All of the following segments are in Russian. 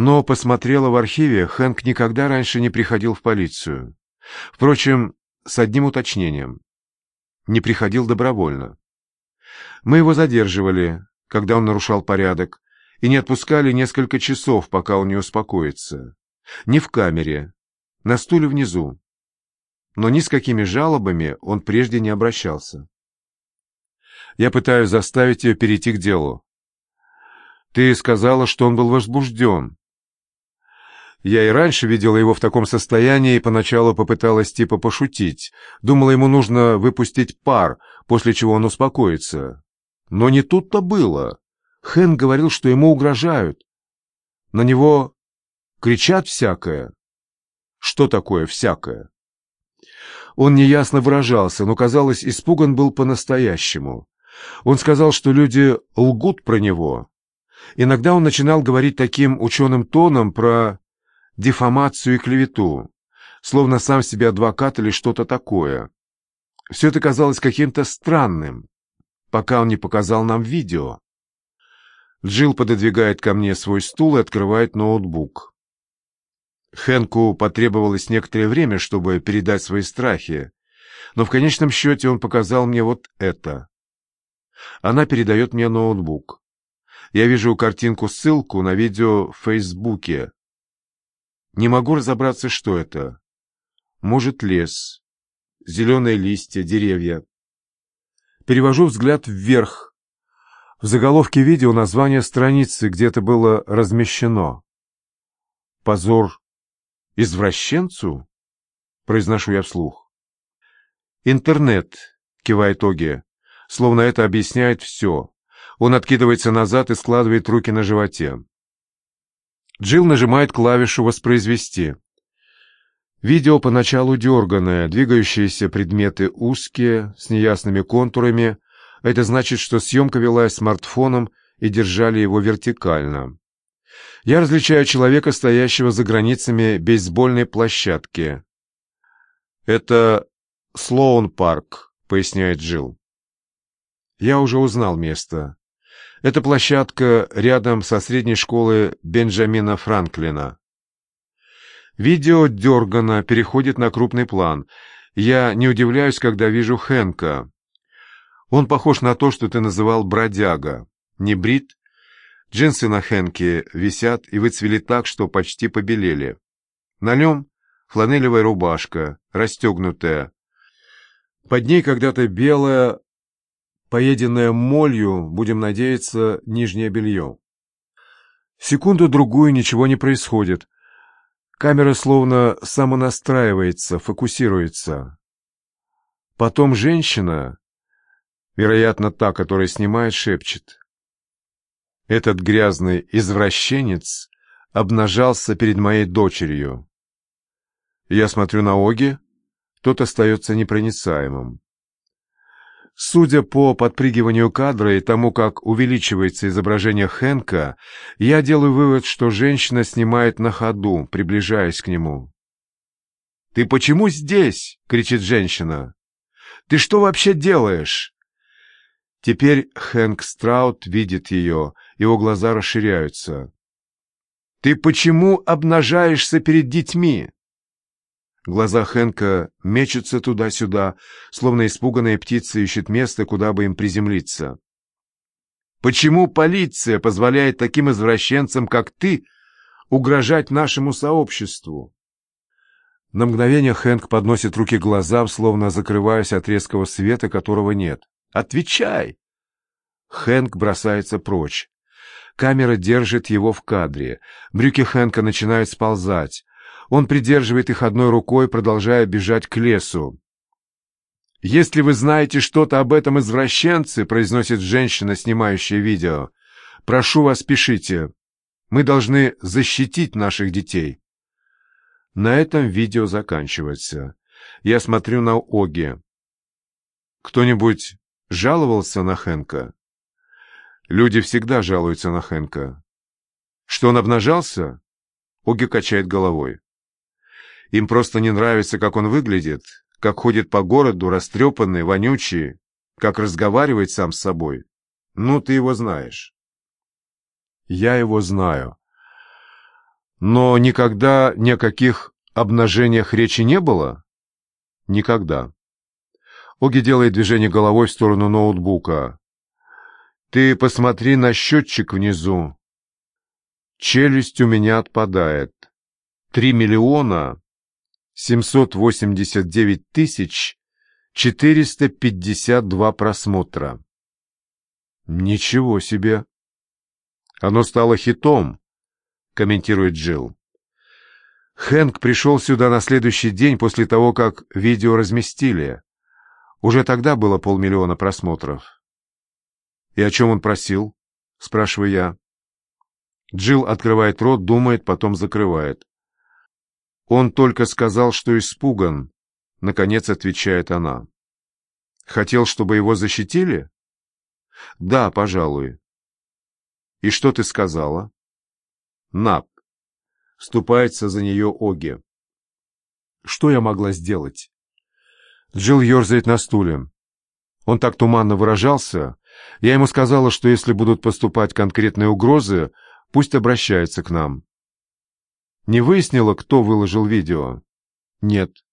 Но посмотрела в архиве, Хэнк никогда раньше не приходил в полицию. Впрочем, с одним уточнением. Не приходил добровольно. Мы его задерживали, когда он нарушал порядок, и не отпускали несколько часов, пока он не успокоится. Не в камере, на стуле внизу. Но ни с какими жалобами он прежде не обращался. Я пытаюсь заставить ее перейти к делу. Ты сказала, что он был возбужден. Я и раньше видела его в таком состоянии и поначалу попыталась типа пошутить. Думала, ему нужно выпустить пар, после чего он успокоится. Но не тут-то было. Хэн говорил, что ему угрожают. На него кричат всякое. Что такое всякое? Он неясно выражался, но, казалось, испуган был по-настоящему. Он сказал, что люди лгут про него. Иногда он начинал говорить таким ученым тоном про дефамацию и клевету, словно сам себе адвокат или что-то такое. Все это казалось каким-то странным, пока он не показал нам видео. Джилл пододвигает ко мне свой стул и открывает ноутбук. Хэнку потребовалось некоторое время, чтобы передать свои страхи, но в конечном счете он показал мне вот это. Она передает мне ноутбук. Я вижу картинку-ссылку на видео в Фейсбуке. Не могу разобраться, что это. Может, лес, зеленые листья, деревья. Перевожу взгляд вверх. В заголовке видео название страницы где-то было размещено. Позор «Извращенцу?» — произношу я вслух. «Интернет», — кивает Оги, словно это объясняет все. Он откидывается назад и складывает руки на животе. Джилл нажимает клавишу «Воспроизвести». Видео поначалу дерганое, двигающиеся предметы узкие, с неясными контурами. Это значит, что съемка велась смартфоном и держали его вертикально. Я различаю человека, стоящего за границами бейсбольной площадки. «Это Слоун-парк», — поясняет Джилл. Я уже узнал место. Это площадка рядом со средней школой Бенджамина Франклина. Видео дергано, переходит на крупный план. Я не удивляюсь, когда вижу Хэнка. Он похож на то, что ты называл бродяга. Не брит, Джинсы на Хенке висят и выцвели так, что почти побелели. На нем фланелевая рубашка, расстегнутая. Под ней когда-то белое, поеденное молью, будем надеяться, нижнее белье. Секунду-другую ничего не происходит. Камера словно самонастраивается, фокусируется. Потом женщина, вероятно, та, которая снимает, шепчет. Этот грязный извращенец обнажался перед моей дочерью. Я смотрю на Оги, тот остается непроницаемым. Судя по подпрыгиванию кадра и тому, как увеличивается изображение Хэнка, я делаю вывод, что женщина снимает на ходу, приближаясь к нему. «Ты почему здесь?» — кричит женщина. «Ты что вообще делаешь?» Теперь Хэнк Страут видит ее, его глаза расширяются. «Ты почему обнажаешься перед детьми?» Глаза Хэнка мечутся туда-сюда, словно испуганная птица ищет место, куда бы им приземлиться. «Почему полиция позволяет таким извращенцам, как ты, угрожать нашему сообществу?» На мгновение Хэнк подносит руки к глазам, словно закрываясь от резкого света, которого нет. Отвечай!» Хэнк бросается прочь. Камера держит его в кадре. Брюки Хэнка начинают сползать. Он придерживает их одной рукой, продолжая бежать к лесу. «Если вы знаете что-то об этом извращенце», — произносит женщина, снимающая видео, — «прошу вас, пишите. Мы должны защитить наших детей». На этом видео заканчивается. Я смотрю на Оги. «Кто-нибудь жаловался на Хэнка. Люди всегда жалуются на Хэнка. Что он обнажался? Оги качает головой. Им просто не нравится, как он выглядит, как ходит по городу, растрепанный, вонючий, как разговаривает сам с собой. Ну, ты его знаешь. Я его знаю. Но никогда ни о каких обнажениях речи не было? Никогда. Оги делает движение головой в сторону ноутбука. Ты посмотри на счетчик внизу. Челюсть у меня отпадает. Три миллиона семьсот восемьдесят девять тысяч четыреста пятьдесят два просмотра. Ничего себе! Оно стало хитом, комментирует Джилл. Хэнк пришел сюда на следующий день после того, как видео разместили. Уже тогда было полмиллиона просмотров. «И о чем он просил?» — спрашиваю я. Джилл открывает рот, думает, потом закрывает. «Он только сказал, что испуган», — наконец отвечает она. «Хотел, чтобы его защитили?» «Да, пожалуй». «И что ты сказала?» «Нап». Вступается за нее Оги. «Что я могла сделать?» Джилл ерзает на стуле. Он так туманно выражался. Я ему сказала, что если будут поступать конкретные угрозы, пусть обращается к нам. Не выяснила, кто выложил видео? Нет.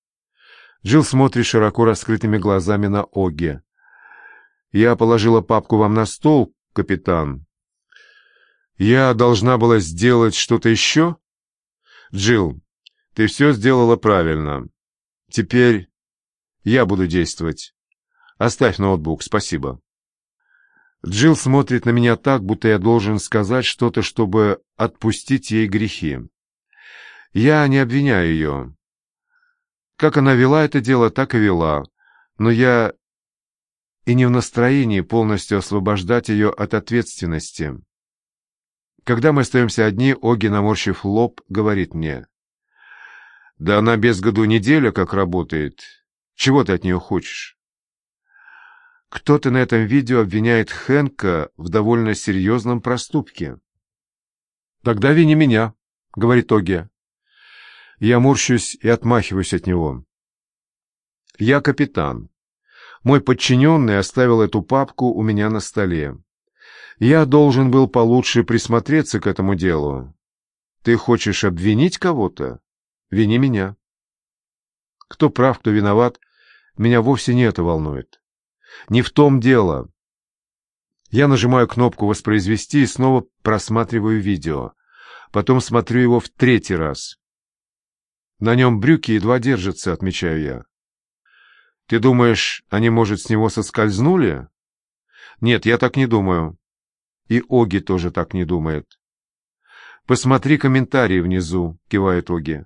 Джилл смотрит широко раскрытыми глазами на Оги. Я положила папку вам на стол, капитан. Я должна была сделать что-то еще? Джилл, ты все сделала правильно. Теперь я буду действовать. Оставь ноутбук, спасибо. Джилл смотрит на меня так, будто я должен сказать что-то, чтобы отпустить ей грехи. Я не обвиняю ее. Как она вела это дело, так и вела. Но я и не в настроении полностью освобождать ее от ответственности. Когда мы остаемся одни, Оги, наморщив лоб, говорит мне. «Да она без году неделя как работает. Чего ты от нее хочешь?» Кто-то на этом видео обвиняет Хэнка в довольно серьезном проступке. «Тогда вини меня», — говорит Оги. Я морщусь и отмахиваюсь от него. «Я капитан. Мой подчиненный оставил эту папку у меня на столе. Я должен был получше присмотреться к этому делу. Ты хочешь обвинить кого-то? Вини меня. Кто прав, кто виноват, меня вовсе не это волнует. Не в том дело. Я нажимаю кнопку «Воспроизвести» и снова просматриваю видео. Потом смотрю его в третий раз. На нем брюки едва держатся, отмечаю я. Ты думаешь, они, может, с него соскользнули? Нет, я так не думаю. И Оги тоже так не думает. Посмотри комментарии внизу, кивает Оги.